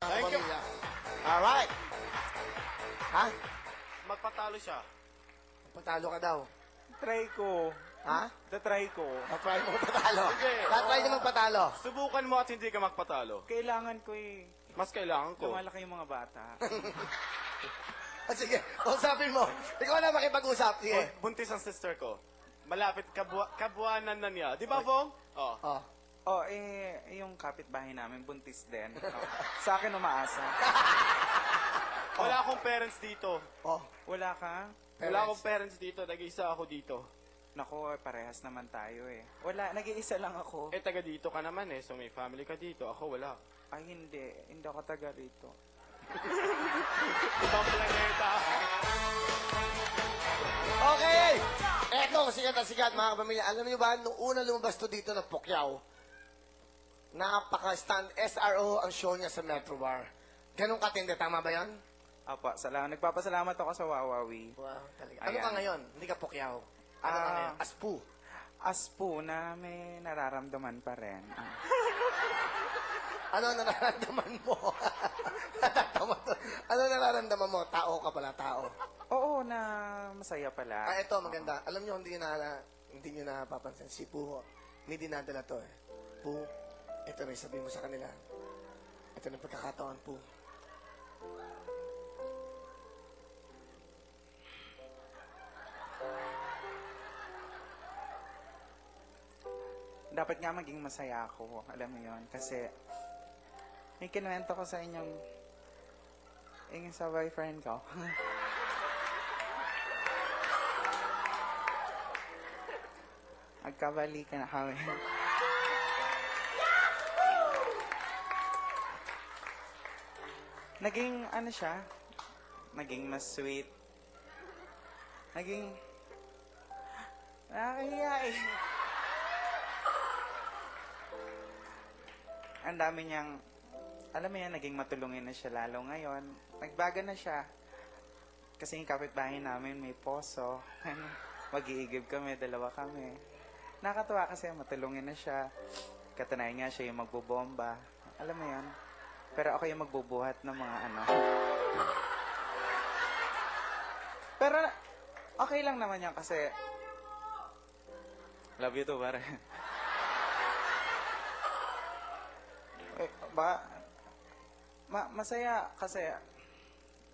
Thank you. Alright. Ha? Magpatalo siya. Patalo ka daw. Try ko. Ha? Tatry ko. Na-try mo patalo. Sige. Na-try niya magpatalo. Subukan mo at hindi ka magpatalo. Kailangan ko eh. Mas kailangan ko. Lumalaki yung mga bata. Ah, sige, usapin mo. Ikaw na makipag-usap. Sige. Bu- Buntis ang sister ko. Malapit kabua kabuanan na niya. Di ba, Fong? Oh. Oh. Oh, eh, yung kapitbahay namin, buntis din. Oh. Sa akin umaasa. Wala akong parents dito. Oh. Wala ka? Wala akong parents dito. Nag-isa ako dito. Naku, parehas naman tayo eh. Wala, nag-iisa lang ako. Eh, taga dito ka naman eh. So, may family ka dito. Ako wala. Ay, hindi. Hindi ako taga rito. Ibang planeta. Okay! Eto, sikat na sikat, mga kapamilya. Alam niyo ba, nung una lumabas to dito ng Pukyaw, napaka-stand SRO ang show niya sa Metro Bar. Ganun katindi, tama ba yan? Apa, salamat. Nagpapasalamat ako sa Wawawi. Wow, talaga. Ano Ayan. ka ngayon? Hindi ka Pukyaw. Ano ka Ah. ngayon? Aspu. As po na may nararamdaman pa rin. Ah. Ano nararamdaman mo? Natatawa to. ano nararamdaman mo? Tao ka pala, tao. Oo, na masaya pala. Ah, ito, maganda. Alam niyo, hindi niyo na, hindi niyo napapansin. Si Puho, may dinadala to eh. Pu, ito na sabihin mo sa kanila. Ito na pagkakataon, Pu. dapat nga maging masaya ako. Alam mo yon Kasi, may kinuwento ko sa inyong, yung sa boyfriend ko. Magkabali ka na kami. Naging, ano siya, naging mas sweet. Naging, nakakahiya eh. ang dami niyang, alam mo yan, naging matulungin na siya lalo ngayon. Nagbaga na siya. Kasi yung kapitbahay namin may poso. Mag-iigib kami, dalawa kami. Nakatuwa kasi matulungin na siya. Katanayan nga siya yung magbobomba. Alam mo yan. Pero ako yung magbubuhat ng mga ano. Pero okay lang naman yan kasi love you too, pare. Eh, ba, ma masaya kasi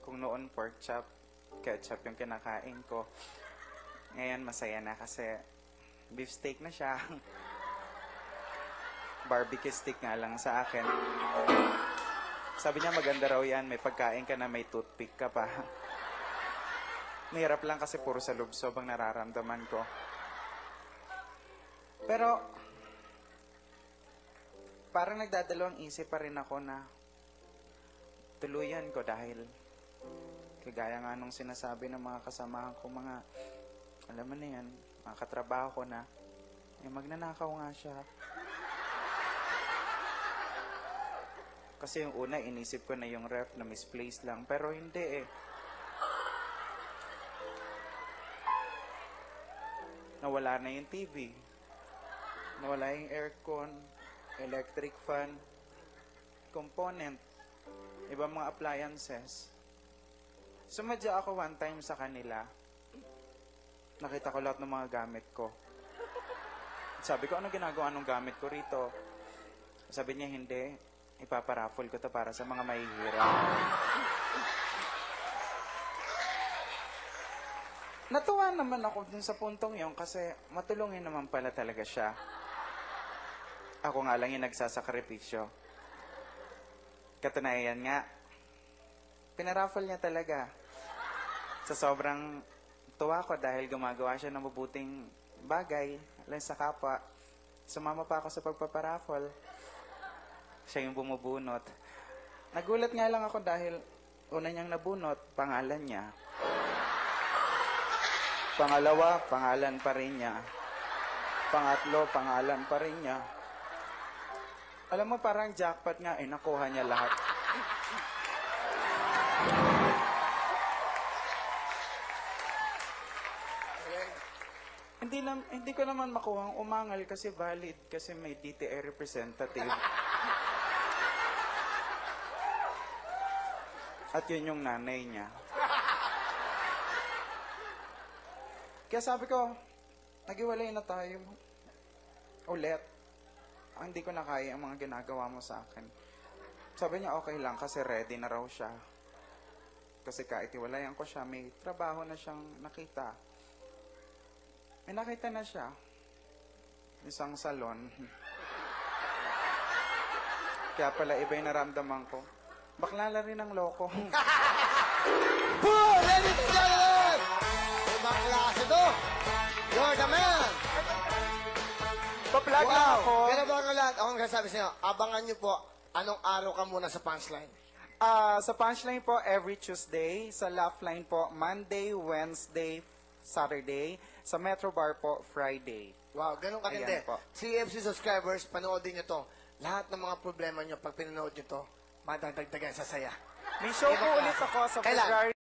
kung noon pork chop, ketchup yung kinakain ko. Ngayon masaya na kasi beef steak na siya. Barbecue stick nga lang sa akin. Sabi niya maganda raw yan, may pagkain ka na may toothpick ka pa. Mahirap lang kasi puro sa lubsob ang nararamdaman ko. Pero, parang nagdadalawang isip pa rin ako na tuluyan ko dahil kagaya nga nung sinasabi ng mga kasamahan ko, mga, alam mo na yan, mga katrabaho ko na, eh, magnanakaw nga siya. Kasi yung una, inisip ko na yung ref na misplaced lang, pero hindi eh. Nawala na yung TV. Nawala yung aircon, electric fan, component, ibang mga appliances. Sumadya ako one time sa kanila. Nakita ko lahat ng mga gamit ko. Sabi ko, ano ginagawa ng gamit ko rito? Sabi niya, hindi. Ipaparaffle ko to para sa mga mahihirap. Natuwa naman ako dun sa puntong yon kasi matulungin naman pala talaga siya. Ako nga lang yung nagsasakripisyo. Katunayan nga, pinaraffle niya talaga. Sa sobrang tuwa ko dahil gumagawa siya ng mabuting bagay lang sa kapwa. Sumama pa ako sa pagpaparaffle. Siya yung bumubunot. Nagulat nga lang ako dahil una niyang nabunot, pangalan niya. Pangalawa, pangalan pa rin niya. Pangatlo, pangalan pa rin niya. Alam mo, parang jackpot nga, eh, nakuha niya lahat. Hindi, nam, hindi ko naman makuha ang umangal kasi valid kasi may DTI representative. At yun yung nanay niya. Kaya sabi ko, nagiwalay na tayo. Ulit. Ah, hindi ko na kaya ang mga ginagawa mo sa akin. Sabi niya, okay lang kasi ready na raw siya. Kasi kahit iwalayan ko siya, may trabaho na siyang nakita. May nakita na siya. Isang salon. Kaya pala iba yung naramdaman ko. Bakla na rin ang loko. Boom! Ladies and gentlemen! Ibang klase to! You're the man! Pa-plug lang ako. Ganun ba ang lahat? Ako ang sabi sa inyo, abangan niyo po anong araw ka muna sa punchline. Ah, sa punchline po, every Tuesday. Sa laugh line po, Monday, Wednesday, Saturday. Sa Metro Bar po, Friday. Wow, ganun katindi. Ayan po. CFC subscribers, panoodin niyo to. Lahat ng mga problema niyo, pag pinanood niyo to, madadagdagan sa saya. May show po Ibang ulit ako sa Kailan? February